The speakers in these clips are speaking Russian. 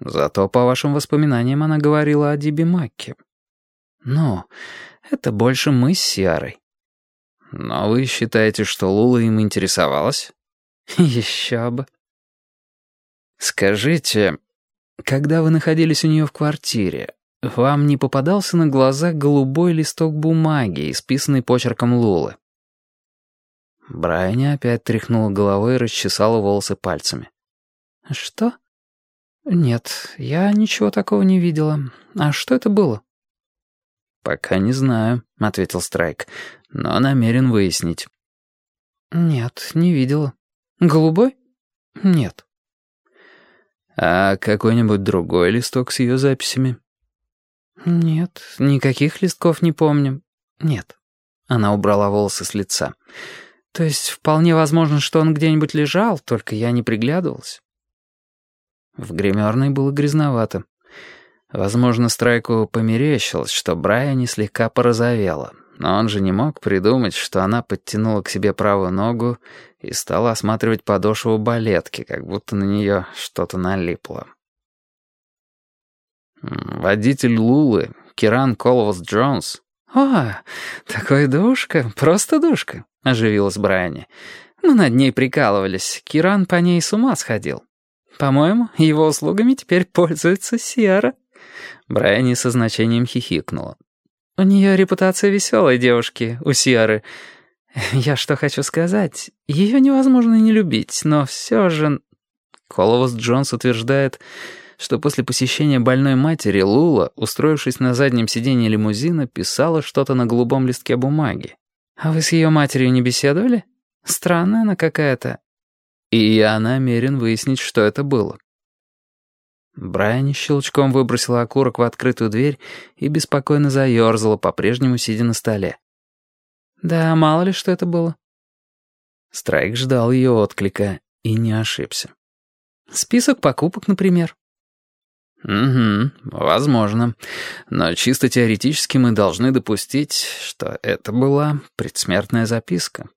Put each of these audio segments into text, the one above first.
Зато, по вашим воспоминаниям, она говорила о Диби Макке. Ну, это больше мы с Сиарой. Но вы считаете, что Лула им интересовалась? Еще бы. Скажите, когда вы находились у нее в квартире, вам не попадался на глаза голубой листок бумаги, исписанный почерком Лулы? Брайани опять тряхнула головой и расчесала волосы пальцами. «Что?» «Нет, я ничего такого не видела. А что это было?» «Пока не знаю», — ответил Страйк, — «но намерен выяснить». «Нет, не видела. Голубой? Нет». «А какой-нибудь другой листок с ее записями?» «Нет, никаких листков не помню. Нет». Она убрала волосы с лица. «То есть вполне возможно, что он где-нибудь лежал, только я не приглядывалась». В гримерной было грязновато. Возможно, Страйку померещилось, что Брайани слегка порозовела, но он же не мог придумать, что она подтянула к себе правую ногу и стала осматривать подошву балетки, как будто на нее что-то налипло. Водитель Лулы, Киран Колвас Джонс. «О, такой душка, просто душка», — оживилась Брайани. «Мы над ней прикалывались, Киран по ней с ума сходил. По-моему, его услугами теперь пользуется Сиара». Брайани со значением хихикнула. «У нее репутация веселой девушки, у Сиары. Я что хочу сказать, ее невозможно не любить, но все же...» Коловас Джонс утверждает, что после посещения больной матери Лула, устроившись на заднем сиденье лимузина, писала что-то на голубом листке бумаги. «А вы с ее матерью не беседовали? Странная она какая-то. И я намерен выяснить, что это было. Брайан щелчком выбросила окурок в открытую дверь и беспокойно заерзала, по-прежнему сидя на столе. «Да, мало ли, что это было». Страйк ждал ее отклика и не ошибся. «Список покупок, например». «Угу, возможно. Но чисто теоретически мы должны допустить, что это была предсмертная записка».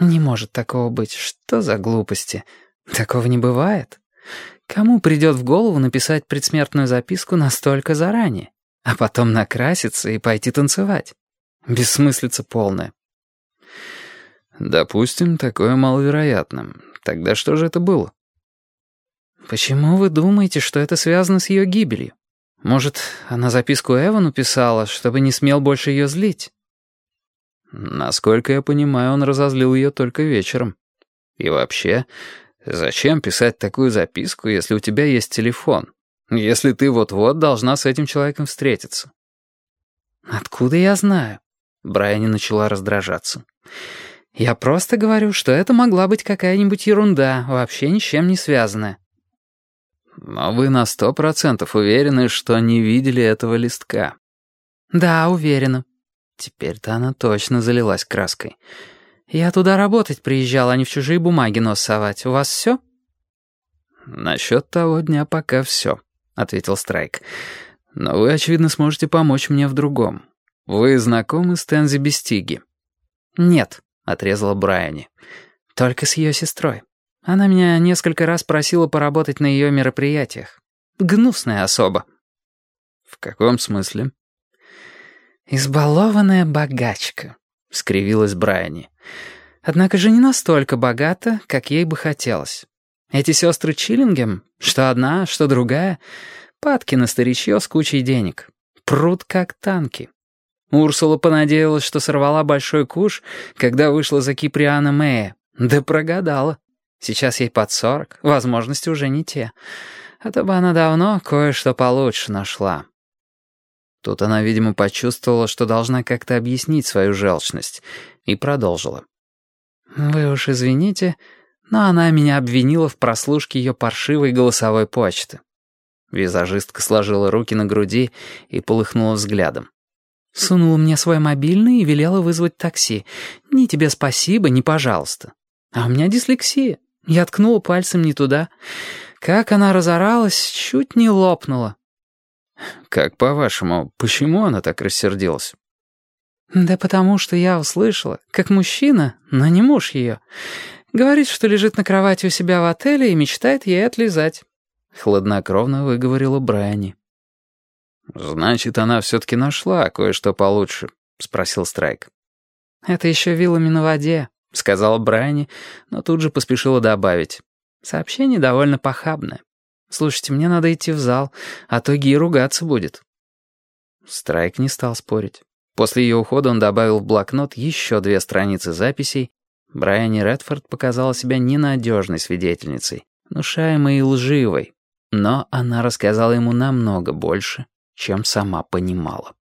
«Не может такого быть. Что за глупости? Такого не бывает. Кому придет в голову написать предсмертную записку настолько заранее, а потом накраситься и пойти танцевать? Бессмыслица полная». «Допустим, такое маловероятно. Тогда что же это было?» «Почему вы думаете, что это связано с ее гибелью? Может, она записку Эвану писала, чтобы не смел больше ее злить?» Насколько я понимаю, он разозлил ее только вечером. И вообще, зачем писать такую записку, если у тебя есть телефон? Если ты вот-вот должна с этим человеком встретиться. Откуда я знаю? Брайани начала раздражаться. Я просто говорю, что это могла быть какая-нибудь ерунда, вообще ни с чем не связанная. Но вы на сто процентов уверены, что не видели этого листка? Да, уверена. Теперь-то она точно залилась краской. «Я туда работать приезжал, а не в чужие бумаги нос совать. У вас все?» «Насчет того дня пока все», — ответил Страйк. «Но вы, очевидно, сможете помочь мне в другом. Вы знакомы с Тензи Бестиги?» «Нет», — отрезала Брайани. «Только с ее сестрой. Она меня несколько раз просила поработать на ее мероприятиях. Гнусная особа». «В каком смысле?» «Избалованная богачка», — скривилась Брайани. «Однако же не настолько богата, как ей бы хотелось. Эти сестры Чиллингем, что одна, что другая, падки на старичье с кучей денег. Прут как танки. Урсула понадеялась, что сорвала большой куш, когда вышла за Киприана Мэя. Да прогадала. Сейчас ей под сорок, возможности уже не те. А то бы она давно кое-что получше нашла». Тут она, видимо, почувствовала, что должна как-то объяснить свою желчность, и продолжила. «Вы уж извините, но она меня обвинила в прослушке ее паршивой голосовой почты». Визажистка сложила руки на груди и полыхнула взглядом. «Сунула мне свой мобильный и велела вызвать такси. Ни тебе спасибо, ни пожалуйста. А у меня дислексия. Я ткнула пальцем не туда. Как она разоралась, чуть не лопнула. «Как по-вашему, почему она так рассердилась?» «Да потому что я услышала, как мужчина, но не муж ее, говорит, что лежит на кровати у себя в отеле и мечтает ей отлизать. — хладнокровно выговорила Брайани. «Значит, она все-таки нашла кое-что получше», — спросил Страйк. «Это еще вилами на воде», — сказала Брайани, но тут же поспешила добавить. «Сообщение довольно похабное. Слушайте, мне надо идти в зал, а то Ги ругаться будет». Страйк не стал спорить. После ее ухода он добавил в блокнот еще две страницы записей. Брайани Редфорд показала себя ненадежной свидетельницей, внушаемой и лживой. Но она рассказала ему намного больше, чем сама понимала.